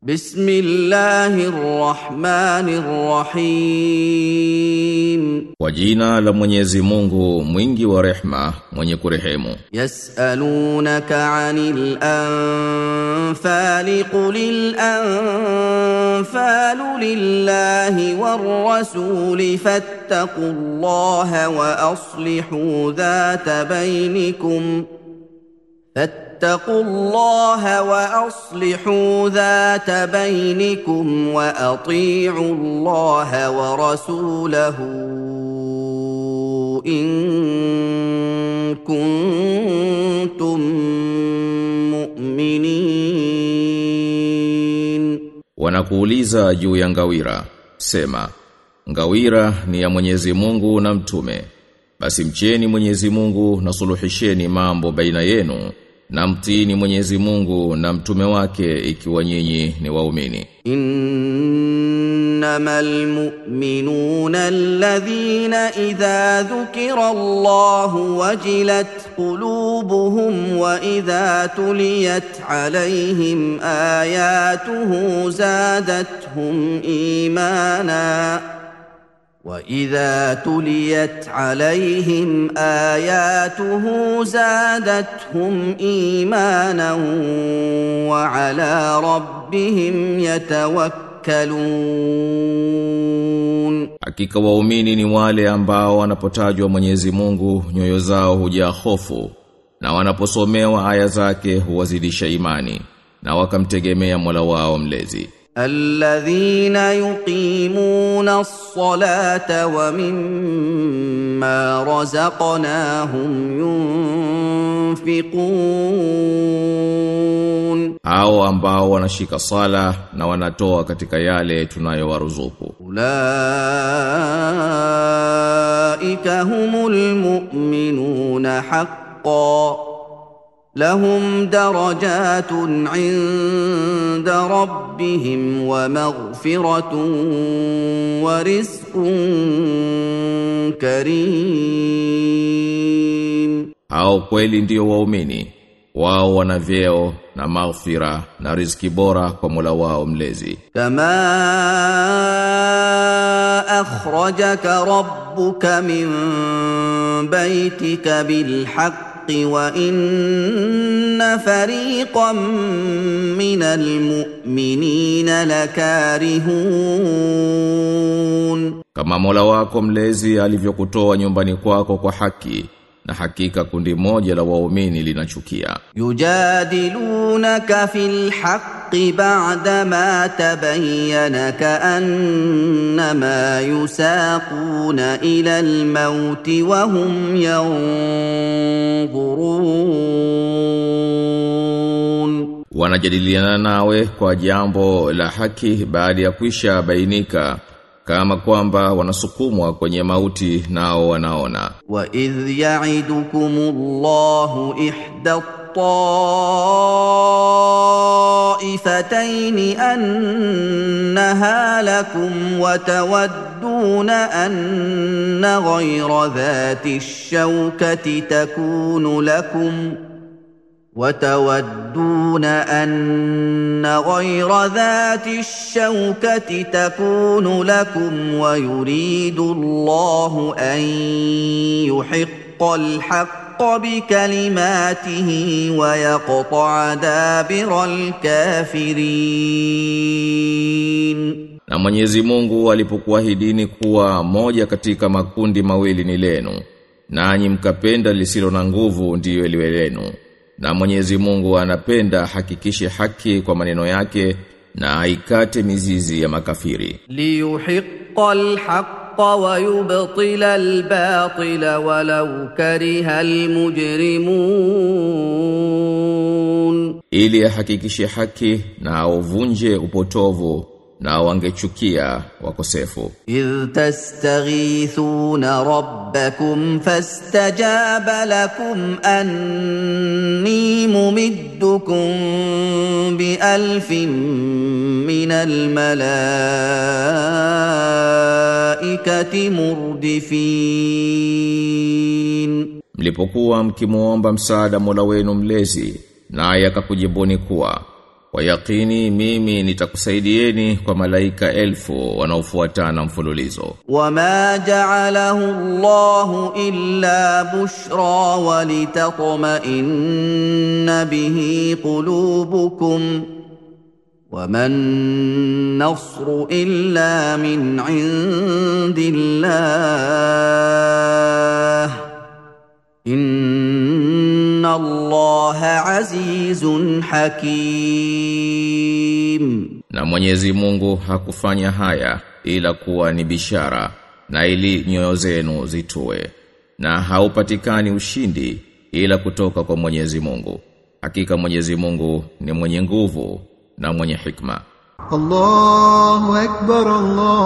بسم الله الرحمن الرحيم. وجينا لمنيزي مونغو مونغي ورحمة مونيكو رحيمو يسألونك عن الأنفال قل الأنفال لله والرسول فاتقوا الله وأصلحوا ذات بينكم فاتقوا الله وأصلحوا ذات بينكم وأطيعوا الله ورسوله إن كنتم مؤمنين Wanakuuliza juu ya ngawira Sema Ngawira ni ya Mwenyezi Mungu na mtume Basi mcheni Mwenyezi Mungu na suluhisheni mambo baina yenu na mtini Mwenyezi Mungu na mtume wake ikiwa nyinyi ni waumini. Innamal mu'minuna alladhina idha dhukira Allahu wajilat qulubuhum wa idha tuliyat alayhim ayatuhu zadatuhum imana واذا تليت عليهم اياته زادتهم ايمانا وعلى ربهم يتوكلون Hakika waumini ni wale ambao wanapotajwa Mwenyezi Mungu nyoyo zao hujaa hofu na wanaposomewa aya zake huwazidisha imani na wakamtegemea Mola wao mlezi الذين يقيمون الصلاة ومما رزقناهم ينفقون hao ambao wanashika sala na wanatoa katika yale tunayowaruzuku أولئك هم المؤمنون حقا لهم درجات عند ربهم ومغفرة ورزق كريم hao kweli ndio waumini wao wana vyeo na maghfira na riziki bora kwa Mola wao mlezi كما أخرجك ربك من بيتك بالحق وإن فريقا من المؤمنين لكارهون kama Mola wako mlezi alivyokutoa nyumbani kwako kwa haki na hakika kundi moja la waumini linachukia يجادلونك في الحق بعدما تبين كأنما يساقون إلى الموت وهم ينظرون wanajadiliana nawe kwa jambo la haki baada ya kwisha bainika kama kwamba wanasukumwa kwenye mauti nao wanaona وإذ يعدكم الله إحدى الطائفتين أنها لكم وتودون أن غير ذات الشوكة تكون لكم وتودون أن غير ذات الشوكة تكون لكم ويريد الله أن يحق الحق بكلماته ويقطع دابر الكافرين na Mwenyezi Mungu alipokuahidini kuwa moja katika makundi mawili ni lenu nanyi mkapenda lisilo na nguvu ndiyo liwe lenu na Mwenyezi Mungu anapenda hakikishe haki kwa maneno yake na aikate mizizi ya makafiri ليحق الحق ويبطل الباطل ولو كره المجرمون ili ahakikishe haki na auvunje upotovu na wangechukia wakosefu. Idh tastaghithuna rabbakum fastajaba lakum anni mumiddukum bi alfin min almalaikati murdifin, mlipokuwa mkimwomba msaada Mola wenu mlezi, naye akakujibuni kuwa ويقيني ميمي نتكسيدييني كملايكة ألفو ونوفواتانا مفلوليزو وما جعله الله إلا بشرى ولتطمئن به قلوبكم وما النصر إلا من عند الله na Mwenyezi Mungu hakufanya haya ila kuwa ni bishara na ili nyoyo zenu zitue, na haupatikani ushindi ila kutoka kwa Mwenyezi Mungu. Hakika Mwenyezi Mungu ni mwenye nguvu na mwenye hikma. Allahu akbar, Allahu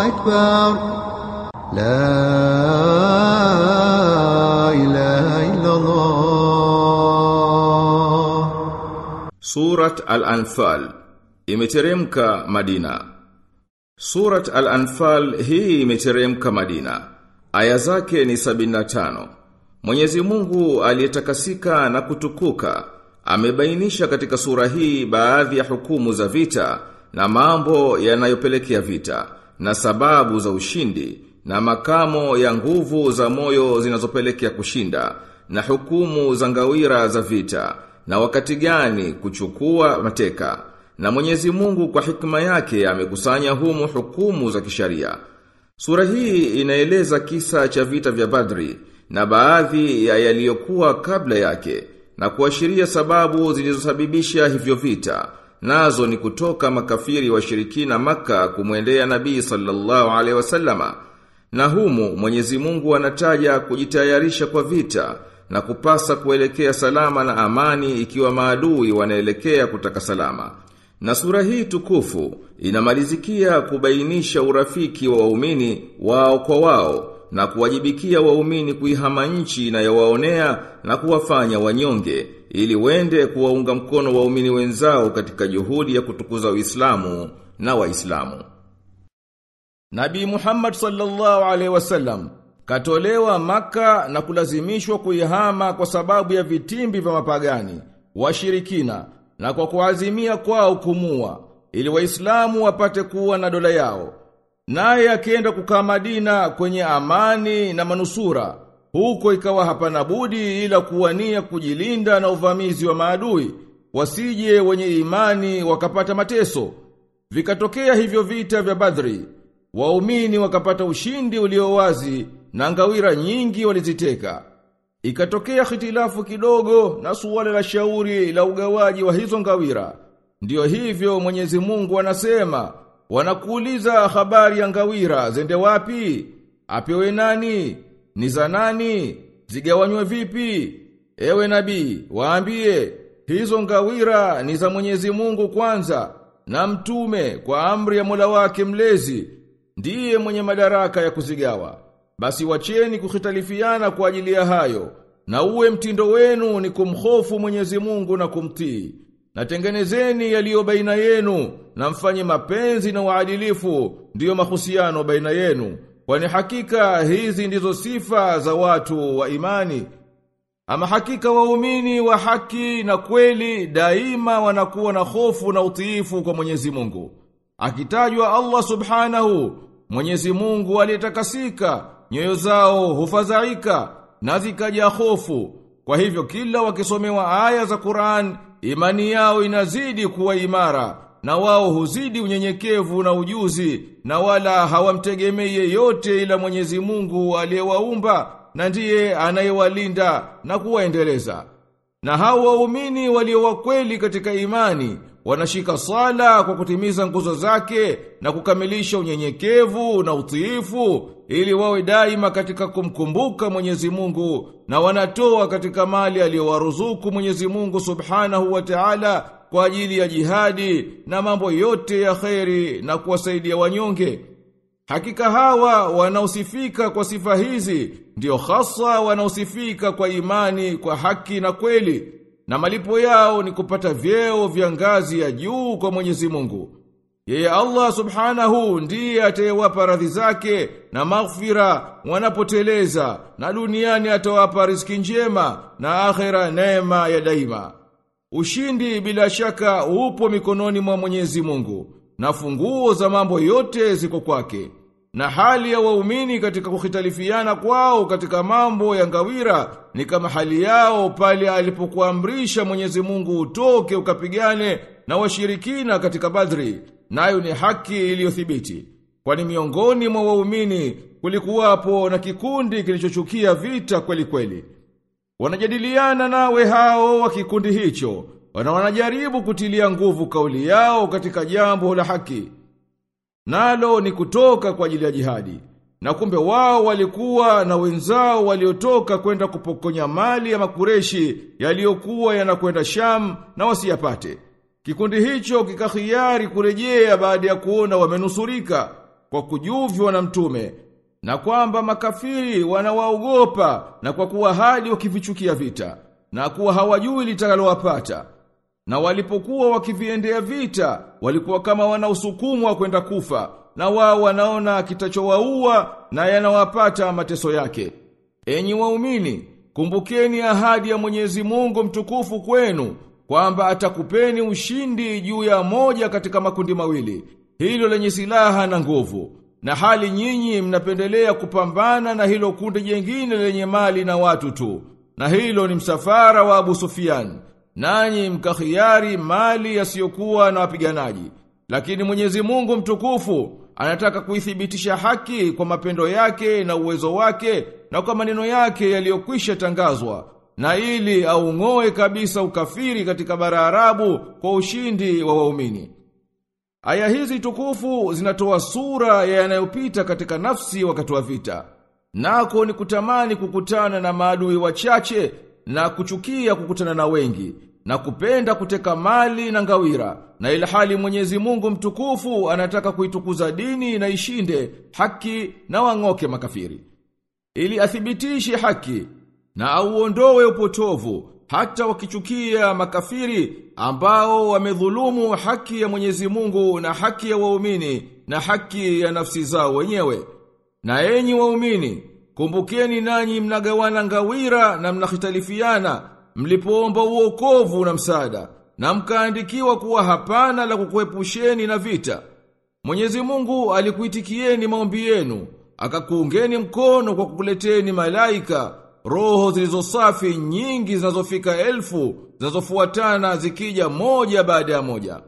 akbar. La Surat Al-Anfal imeteremka Madina. Surat Al-Anfal hii imeteremka Madina. Aya zake ni 75. Mwenyezi Mungu aliyetakasika na kutukuka amebainisha katika sura hii baadhi ya hukumu za vita na mambo yanayopelekea vita na sababu za ushindi na makamo ya nguvu za moyo zinazopelekea kushinda na hukumu za ngawira za vita na wakati gani kuchukua mateka? Na Mwenyezi Mungu kwa hikma yake amekusanya humu hukumu za kisharia. Sura hii inaeleza kisa cha vita vya Badri na baadhi ya yaliyokuwa kabla yake na kuashiria sababu zilizosababisha hivyo vita. Nazo ni kutoka makafiri washirikina maka kumwendea Nabii sallallahu alaihi wasallama. Na humu Mwenyezi Mungu anataja kujitayarisha kwa vita na kupasa kuelekea salama na amani ikiwa maadui wanaelekea kutaka salama. Na sura hii tukufu inamalizikia kubainisha urafiki wa waumini wao kwa wao na kuwajibikia waumini kuihama nchi inayowaonea na kuwafanya wanyonge ili wende kuwaunga mkono waumini wenzao katika juhudi ya kutukuza Uislamu na Waislamu. Nabii Muhammad sallallahu alaihi wasallam katolewa maka na kulazimishwa kuihama kwa sababu ya vitimbi vya mapagani, washirikina na kwa kuazimia kwao kumua ili waislamu wapate kuwa na dola yao. Naye akienda kukaa Madina kwenye amani na manusura, huko ikawa hapana budi ila kuwania kujilinda na uvamizi wa maadui, wasije wenye imani wakapata mateso. Vikatokea hivyo vita vya Badri, waumini wakapata ushindi ulio wazi na ngawira nyingi waliziteka. Ikatokea hitilafu kidogo na suala la shauri la ugawaji wa hizo ngawira. Ndiyo hivyo Mwenyezi Mungu anasema, wanakuuliza habari ya ngawira zende wapi? Apewe nani? Ni za nani? Zigawanywe vipi? Ewe nabii, waambie, hizo ngawira ni za Mwenyezi Mungu kwanza, na mtume kwa amri ya Mola wake mlezi, ndiye mwenye madaraka ya kuzigawa. Basi wacheni kukhitalifiana kwa ajili ya hayo, na uwe mtindo wenu ni kumhofu Mwenyezi Mungu na kumtii. Na tengenezeni yaliyo baina yenu, na mfanye mapenzi na uadilifu, ndiyo mahusiano baina yenu. Kwani hakika hizi ndizo sifa za watu wa imani. Ama hakika waumini wa haki na kweli daima wanakuwa na hofu na utiifu kwa Mwenyezi Mungu. Akitajwa Allah Subhanahu, Mwenyezi Mungu aliyetakasika, nyoyo zao hufadhaika na zikaja hofu. Kwa hivyo kila wakisomewa aya za Qur'an, imani yao inazidi kuwa imara na wao huzidi unyenyekevu na ujuzi na wala hawamtegemei yeyote ila Mwenyezi Mungu aliyewaumba na ndiye anayewalinda na kuwaendeleza. Na hao waumini walio wakweli katika imani wanashika sala kwa kutimiza nguzo zake na kukamilisha unyenyekevu na utiifu ili wawe daima katika kumkumbuka Mwenyezi Mungu na wanatoa katika mali aliyowaruzuku Mwenyezi Mungu Subhanahu wa Ta'ala kwa ajili ya jihadi na mambo yote ya kheri na kuwasaidia wanyonge. Hakika hawa wanaosifika kwa sifa hizi ndio hasa wanaosifika kwa imani kwa haki na kweli na malipo yao ni kupata vyeo vya ngazi ya juu kwa Mwenyezi Mungu. Yeye Allah subhanahu ndiye atayewapa radhi zake na maghfira wanapoteleza na duniani atawapa riziki njema na akhera neema ya daima. Ushindi bila shaka upo mikononi mwa Mwenyezi Mungu na funguo za mambo yote ziko kwake. Na hali ya waumini katika kuhitalifiana kwao katika mambo ya ngawira ni kama hali yao pale alipokuamrisha Mwenyezi Mungu utoke ukapigane na washirikina katika Badri, nayo ni haki iliyothibiti. Kwani miongoni mwa waumini kulikuwapo na kikundi kilichochukia vita kweli kweli. Wanajadiliana nawe hao wa kikundi hicho, na wanajaribu kutilia nguvu kauli yao katika jambo la haki. Nalo ni kutoka kwa ajili ya jihadi. Na kumbe wao walikuwa na wenzao waliotoka kwenda kupokonya mali ya makureshi yaliyokuwa yanakwenda Sham na wasiyapate. Kikundi hicho kikahiari kurejea baada ya kuona wamenusurika kwa kujuvywa na mtume na kwamba makafiri wanawaogopa na kwa kuwa hadi wakivichukia vita na kuwa hawajui litakalowapata. Na walipokuwa wakiviendea vita, walikuwa kama wanaosukumwa kwenda kufa, na wao wanaona kitachowaua na yanawapata mateso yake. Enyi waumini, kumbukeni ahadi ya Mwenyezi Mungu mtukufu kwenu, kwamba atakupeni ushindi juu ya moja katika makundi mawili, hilo lenye silaha na nguvu. Na hali nyinyi mnapendelea kupambana na hilo kundi jengine lenye mali na watu tu. Na hilo ni msafara wa Abu Sufyan nanyi mkahiari mali yasiyokuwa na wapiganaji. Lakini Mwenyezi Mungu mtukufu anataka kuithibitisha haki kwa mapendo yake na uwezo wake na kwa maneno yake yaliyokwisha tangazwa na ili aung'oe kabisa ukafiri katika bara Arabu kwa ushindi wa waumini. Aya hizi tukufu zinatoa sura ya yanayopita katika nafsi wakati wa vita. Nako ni kutamani kukutana na maadui wachache na kuchukia kukutana na wengi na kupenda kuteka mali na ngawira na ilhali Mwenyezi Mungu mtukufu anataka kuitukuza dini na ishinde haki na wang'oke makafiri. Ili athibitishe haki na auondoe upotovu hata wakichukia makafiri ambao wamedhulumu haki ya Mwenyezi Mungu na haki ya waumini na haki ya nafsi zao wenyewe. Na enyi waumini kumbukeni nanyi mnagawana ngawira na mnahitalifiana mlipoomba uokovu na msaada na mkaandikiwa kuwa hapana la kukuepusheni na vita. Mwenyezi Mungu alikuitikieni maombi yenu, akakuungeni mkono kwa kukuleteni malaika, roho zilizo safi nyingi zinazofika elfu, zinazofuatana zikija moja baada ya moja.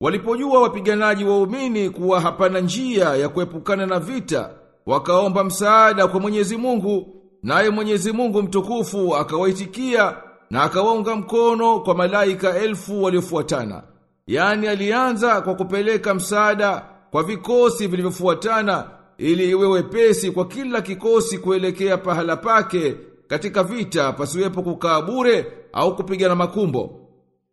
Walipojua wapiganaji waumini kuwa hapana njia ya kuepukana na vita, wakaomba msaada kwa Mwenyezi Mungu, naye Mwenyezi Mungu mtukufu akawaitikia na akawaunga mkono kwa malaika elfu waliofuatana. Yaani alianza kwa kupeleka msaada kwa vikosi vilivyofuatana ili iwe wepesi kwa kila kikosi kuelekea pahala pake katika vita pasiwepo kukaa bure au kupigana makumbo.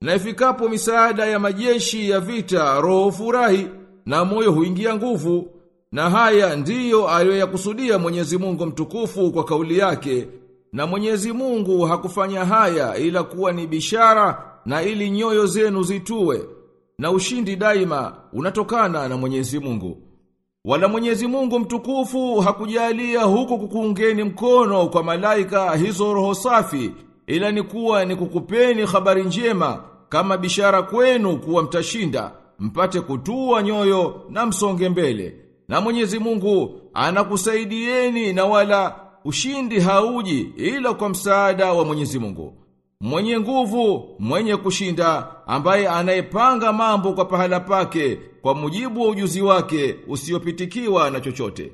Na ifikapo misaada ya majeshi ya vita roho furahi na moyo huingia nguvu na haya ndiyo aliyoyakusudia Mwenyezi Mungu mtukufu kwa kauli yake na Mwenyezi Mungu hakufanya haya ila kuwa ni bishara na ili nyoyo zenu zitue na ushindi daima unatokana na Mwenyezi Mungu. Wala Mwenyezi Mungu mtukufu hakujalia huko kukuungeni mkono kwa malaika hizo roho safi ila ni kuwa ni kukupeni habari njema kama bishara kwenu kuwa mtashinda mpate kutua nyoyo na msonge mbele. Na Mwenyezi Mungu anakusaidieni na wala ushindi hauji ila kwa msaada wa Mwenyezi Mungu. Mwenye nguvu, mwenye kushinda, ambaye anayepanga mambo kwa pahala pake kwa mujibu wa ujuzi wake usiopitikiwa na chochote.